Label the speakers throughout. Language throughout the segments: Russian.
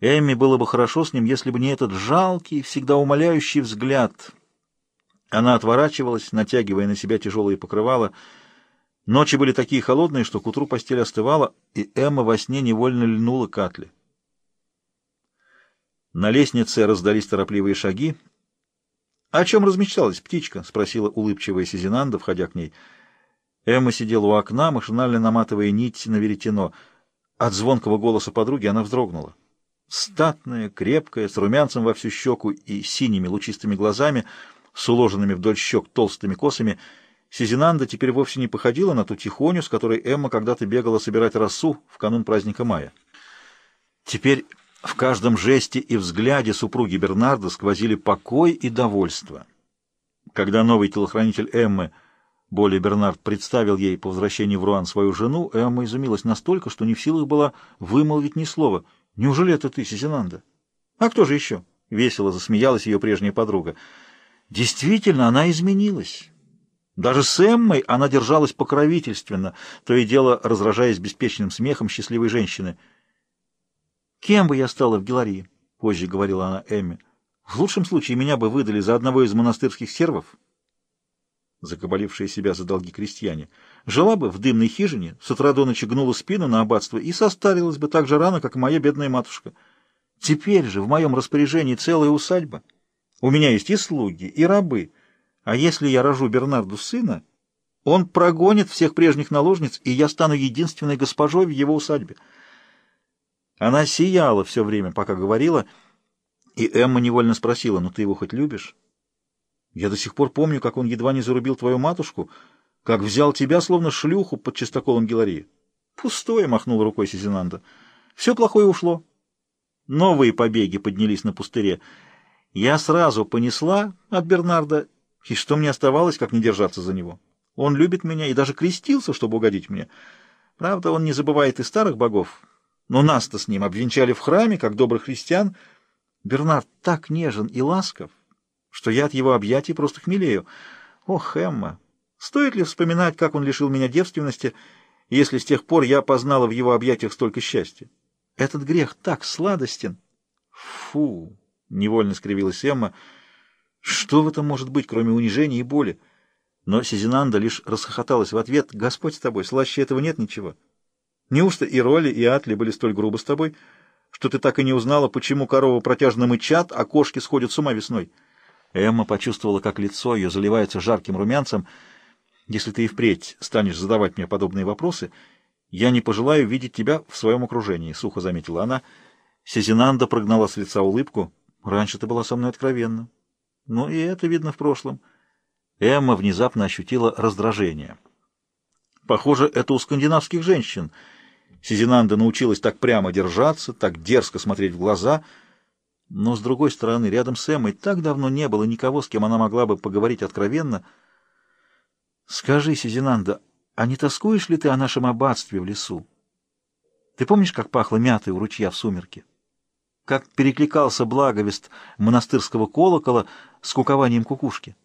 Speaker 1: Эмми было бы хорошо с ним, если бы не этот жалкий, всегда умоляющий взгляд. Она отворачивалась, натягивая на себя тяжелые покрывала. Ночи были такие холодные, что к утру постель остывала, и Эмма во сне невольно льнула к Атле. На лестнице раздались торопливые шаги. — О чем размечталась птичка? — спросила улыбчивая Сизинанда, входя к ней. Эмма сидела у окна, машинально наматывая нить на веретено. От звонкого голоса подруги она вздрогнула. Статная, крепкая, с румянцем во всю щеку и синими лучистыми глазами, с уложенными вдоль щек толстыми косами, Сизинанда теперь вовсе не походила на ту тихоню, с которой Эмма когда-то бегала собирать росу в канун праздника мая. Теперь в каждом жесте и взгляде супруги Бернарда сквозили покой и довольство. Когда новый телохранитель Эммы, более Бернард, представил ей по возвращении в Руан свою жену, Эмма изумилась настолько, что не в силах была вымолвить ни слова. «Неужели это ты, Сизинанда?» «А кто же еще?» — весело засмеялась ее прежняя подруга. «Действительно, она изменилась». Даже с Эммой она держалась покровительственно, то и дело разражаясь беспечным смехом счастливой женщины — «Кем бы я стала в Геларии?» — позже говорила она Эмме. «В лучшем случае меня бы выдали за одного из монастырских сервов, закабалившие себя за долги крестьяне. Жила бы в дымной хижине, с утра до ночи гнула спину на аббатство и состарилась бы так же рано, как и моя бедная матушка. Теперь же в моем распоряжении целая усадьба. У меня есть и слуги, и рабы. А если я рожу Бернарду сына, он прогонит всех прежних наложниц, и я стану единственной госпожой в его усадьбе». Она сияла все время, пока говорила, и Эмма невольно спросила, «Ну ты его хоть любишь?» «Я до сих пор помню, как он едва не зарубил твою матушку, как взял тебя, словно шлюху, под чистоколом Геларии». «Пустое», — махнула рукой Сизинанда. «Все плохое ушло». Новые побеги поднялись на пустыре. Я сразу понесла от Бернарда, и что мне оставалось, как не держаться за него? Он любит меня и даже крестился, чтобы угодить мне. Правда, он не забывает и старых богов, но нас-то с ним обвенчали в храме, как добрых христиан. Бернард так нежен и ласков, что я от его объятий просто хмелею. Ох, Эмма, стоит ли вспоминать, как он лишил меня девственности, если с тех пор я познала в его объятиях столько счастья? Этот грех так сладостен. Фу! — невольно скривилась Эмма. Что в этом может быть, кроме унижения и боли? Но Сизинанда лишь расхохоталась в ответ. Господь с тобой, слаще этого нет ничего. Неужто и Роли, и Атли были столь грубы с тобой, что ты так и не узнала, почему корова протяжно мычат, а кошки сходят с ума весной? Эмма почувствовала, как лицо ее заливается жарким румянцем. Если ты и впредь станешь задавать мне подобные вопросы, я не пожелаю видеть тебя в своем окружении, — сухо заметила она. Сезинанда прогнала с лица улыбку. Раньше ты была со мной откровенна. Ну, и это видно в прошлом. Эмма внезапно ощутила раздражение. Похоже, это у скандинавских женщин — Сизинанда научилась так прямо держаться, так дерзко смотреть в глаза, но, с другой стороны, рядом с Эммой так давно не было никого, с кем она могла бы поговорить откровенно. «Скажи, Сизинанда, а не тоскуешь ли ты о нашем аббатстве в лесу? Ты помнишь, как пахло мятой у ручья в сумерке? Как перекликался благовест монастырского колокола с кукованием кукушки?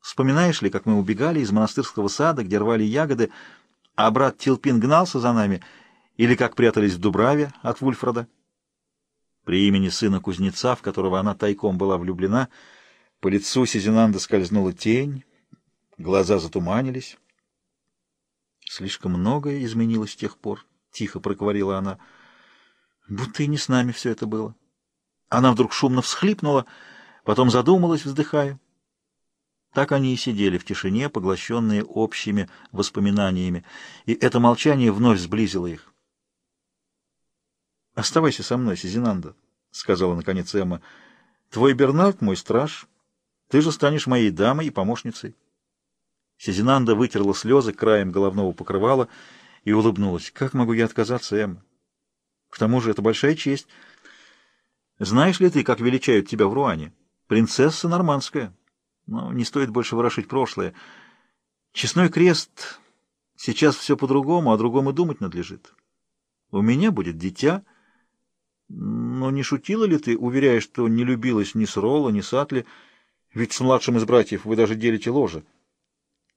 Speaker 1: Вспоминаешь ли, как мы убегали из монастырского сада, где рвали ягоды, а брат Тилпин гнался за нами — или как прятались в Дубраве от Вульфрада. При имени сына кузнеца, в которого она тайком была влюблена, по лицу Сизинанда скользнула тень, глаза затуманились. Слишком многое изменилось с тех пор, — тихо проговорила она, — будто и не с нами все это было. Она вдруг шумно всхлипнула, потом задумалась, вздыхая. Так они и сидели в тишине, поглощенные общими воспоминаниями, и это молчание вновь сблизило их. — Оставайся со мной, Сизинанда, — сказала наконец Эмма. — Твой Бернард — мой страж. Ты же станешь моей дамой и помощницей. Сизинанда вытерла слезы краем головного покрывала и улыбнулась. — Как могу я отказаться, Эмма? К тому же это большая честь. Знаешь ли ты, как величают тебя в Руане? Принцесса нормандская. Но не стоит больше ворошить прошлое. Честной крест... Сейчас все по-другому, о другом и думать надлежит. У меня будет дитя... Но не шутила ли ты, уверяя, что не любилась ни с Ролла, ни с Атли, ведь с младшим из братьев вы даже делите ложе?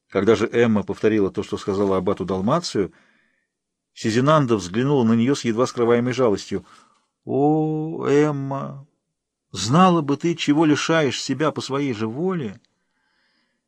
Speaker 1: Когда же Эмма повторила то, что сказала Аббату Далмацию, Сизинанда взглянула на нее с едва скрываемой жалостью. О, Эмма, знала бы ты, чего лишаешь себя по своей же воле!»